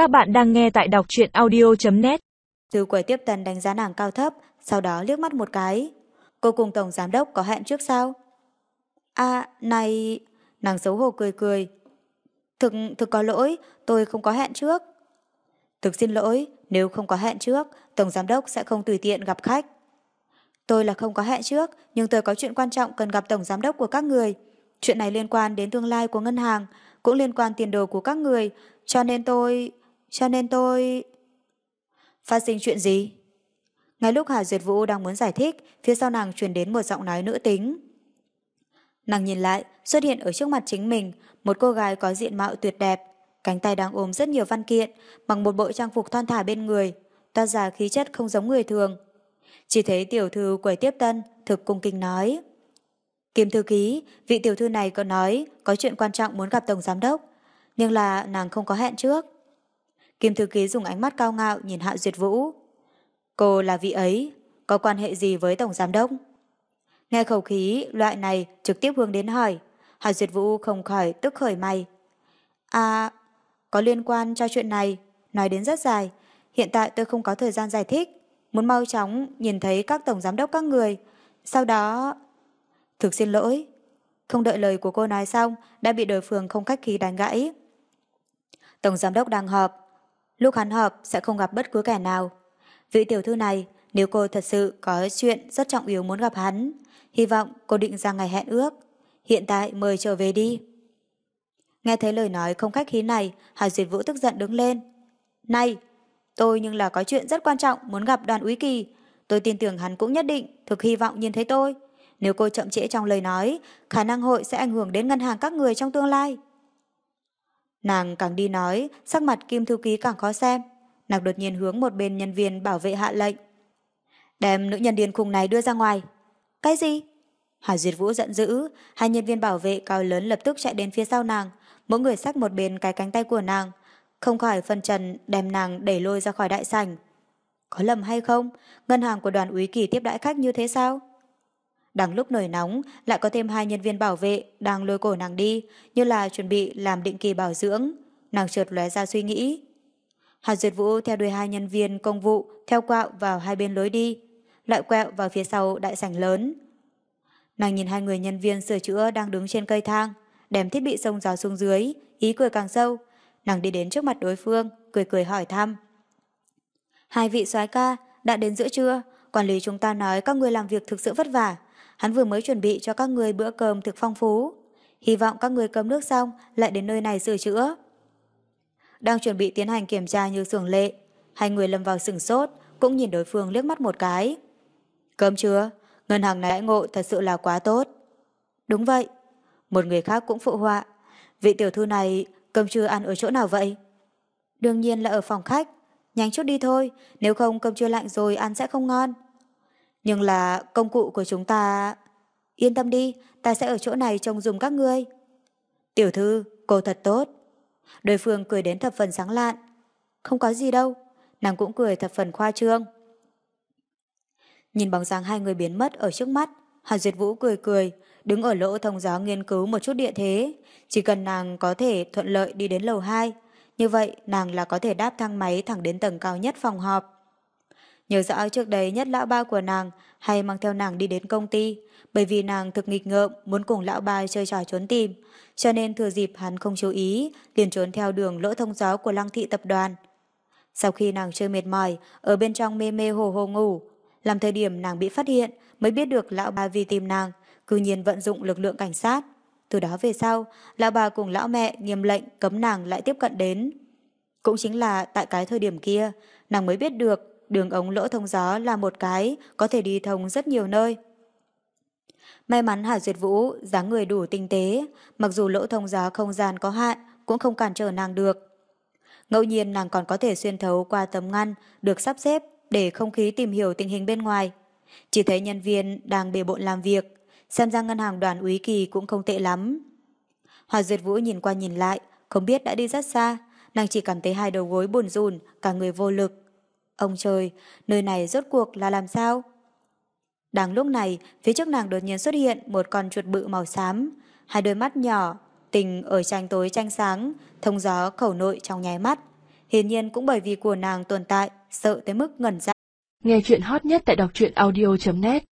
Các bạn đang nghe tại đọc truyện audio.net Từ quầy tiếp tân đánh giá nàng cao thấp, sau đó liếc mắt một cái. Cô cùng Tổng Giám Đốc có hẹn trước sao? À, này... Nàng xấu hổ cười cười. Thực, thực có lỗi, tôi không có hẹn trước. Thực xin lỗi, nếu không có hẹn trước, Tổng Giám Đốc sẽ không tùy tiện gặp khách. Tôi là không có hẹn trước, nhưng tôi có chuyện quan trọng cần gặp Tổng Giám Đốc của các người. Chuyện này liên quan đến tương lai của ngân hàng, cũng liên quan tiền đồ của các người, cho nên tôi cho nên tôi... Phát sinh chuyện gì? Ngay lúc Hà Duyệt Vũ đang muốn giải thích, phía sau nàng truyền đến một giọng nói nữ tính. Nàng nhìn lại, xuất hiện ở trước mặt chính mình, một cô gái có diện mạo tuyệt đẹp, cánh tay đang ôm rất nhiều văn kiện, bằng một bộ trang phục thon thả bên người, toát ra khí chất không giống người thường. Chỉ thấy tiểu thư quầy tiếp tân, thực cung kinh nói. Kim thư ký, vị tiểu thư này có nói có chuyện quan trọng muốn gặp tổng giám đốc, nhưng là nàng không có hẹn trước. Kim thư ký dùng ánh mắt cao ngạo nhìn Hạ Duyệt Vũ. Cô là vị ấy, có quan hệ gì với tổng giám đốc? Nghe khẩu khí, loại này trực tiếp hướng đến hỏi. Hạ Duyệt Vũ không khỏi tức khởi mày. À, có liên quan cho chuyện này, nói đến rất dài. Hiện tại tôi không có thời gian giải thích. Muốn mau chóng nhìn thấy các tổng giám đốc các người. Sau đó... Thực xin lỗi. Không đợi lời của cô nói xong, đã bị đối phương không cách khí đánh gãy. Tổng giám đốc đang họp. Lúc hắn họp sẽ không gặp bất cứ kẻ nào. Vị tiểu thư này, nếu cô thật sự có chuyện rất trọng yếu muốn gặp hắn, hy vọng cô định ra ngày hẹn ước. Hiện tại mời trở về đi. Nghe thấy lời nói không khách khí này, Hà Duyệt Vũ tức giận đứng lên. Này, tôi nhưng là có chuyện rất quan trọng muốn gặp đoàn úy kỳ. Tôi tin tưởng hắn cũng nhất định, thực hy vọng nhìn thấy tôi. Nếu cô chậm trễ trong lời nói, khả năng hội sẽ ảnh hưởng đến ngân hàng các người trong tương lai. Nàng càng đi nói, sắc mặt Kim Thư Ký càng khó xem. Nàng đột nhiên hướng một bên nhân viên bảo vệ hạ lệnh. Đem nữ nhân điên khùng này đưa ra ngoài. Cái gì? Hà Duyệt Vũ giận dữ, hai nhân viên bảo vệ cao lớn lập tức chạy đến phía sau nàng, mỗi người xách một bên cái cánh tay của nàng, không khỏi phân trần đem nàng đẩy lôi ra khỏi đại sảnh. Có lầm hay không? Ngân hàng của đoàn úy kỳ tiếp đãi khách như thế sao? Đang lúc nổi nóng, lại có thêm hai nhân viên bảo vệ đang lôi cổ nàng đi, như là chuẩn bị làm định kỳ bảo dưỡng. Nàng trượt lóe ra suy nghĩ. Hà Duyệt Vũ theo đuôi hai nhân viên công vụ theo quẹo vào hai bên lối đi, lại quẹo vào phía sau đại sảnh lớn. Nàng nhìn hai người nhân viên sửa chữa đang đứng trên cây thang, đem thiết bị sông gió xuống dưới, ý cười càng sâu. Nàng đi đến trước mặt đối phương, cười cười hỏi thăm. Hai vị soái ca, đã đến giữa trưa, quản lý chúng ta nói các người làm việc thực sự vất vả. Hắn vừa mới chuẩn bị cho các người bữa cơm thực phong phú. Hy vọng các người cơm nước xong lại đến nơi này sửa chữa. Đang chuẩn bị tiến hành kiểm tra như thường lệ, hai người lâm vào sừng sốt, cũng nhìn đối phương liếc mắt một cái. Cơm chưa? Ngân hàng này ngộ thật sự là quá tốt. Đúng vậy. Một người khác cũng phụ họa. Vị tiểu thư này cơm trưa ăn ở chỗ nào vậy? Đương nhiên là ở phòng khách. Nhanh chút đi thôi, nếu không cơm trưa lạnh rồi ăn sẽ không ngon. Nhưng là công cụ của chúng ta... Yên tâm đi, ta sẽ ở chỗ này trông dùng các ngươi. Tiểu thư, cô thật tốt. Đối phương cười đến thập phần sáng lạn. Không có gì đâu, nàng cũng cười thập phần khoa trương. Nhìn bóng dáng hai người biến mất ở trước mắt, Hàn Duyệt Vũ cười cười, đứng ở lỗ thông gió nghiên cứu một chút địa thế. Chỉ cần nàng có thể thuận lợi đi đến lầu 2, như vậy nàng là có thể đáp thang máy thẳng đến tầng cao nhất phòng họp. Nhớ rõ trước đấy nhất lão ba của nàng hay mang theo nàng đi đến công ty, bởi vì nàng thực nghịch ngợm muốn cùng lão ba chơi trò trốn tìm, cho nên thừa dịp hắn không chú ý, liền trốn theo đường lỗ thông gió của lăng thị tập đoàn. Sau khi nàng chơi mệt mỏi, ở bên trong mê mê hồ hồ ngủ, làm thời điểm nàng bị phát hiện mới biết được lão ba vì tìm nàng, cư nhiên vận dụng lực lượng cảnh sát. Từ đó về sau, lão bà cùng lão mẹ nghiêm lệnh cấm nàng lại tiếp cận đến. Cũng chính là tại cái thời điểm kia, nàng mới biết được đường ống lỗ thông gió là một cái có thể đi thông rất nhiều nơi. May mắn Hà Duyệt Vũ dáng người đủ tinh tế, mặc dù lỗ thông gió không gian có hạn cũng không cản trở nàng được. Ngẫu nhiên nàng còn có thể xuyên thấu qua tấm ngăn được sắp xếp để không khí tìm hiểu tình hình bên ngoài. Chỉ thấy nhân viên đang bề bộn làm việc, xem ra ngân hàng đoàn úy kỳ cũng không tệ lắm. Hòa Duyệt Vũ nhìn qua nhìn lại, không biết đã đi rất xa, nàng chỉ cảm thấy hai đầu gối buồn rùn, cả người vô lực. Ông trời, nơi này rốt cuộc là làm sao? Đang lúc này, phía trước nàng đột nhiên xuất hiện một con chuột bự màu xám, hai đôi mắt nhỏ, tình ở tranh tối tranh sáng, thông gió khẩu nội trong nháy mắt. Hiển nhiên cũng bởi vì của nàng tồn tại, sợ tới mức ngẩn ra. Nghe chuyện hot nhất tại đọc truyện audio.net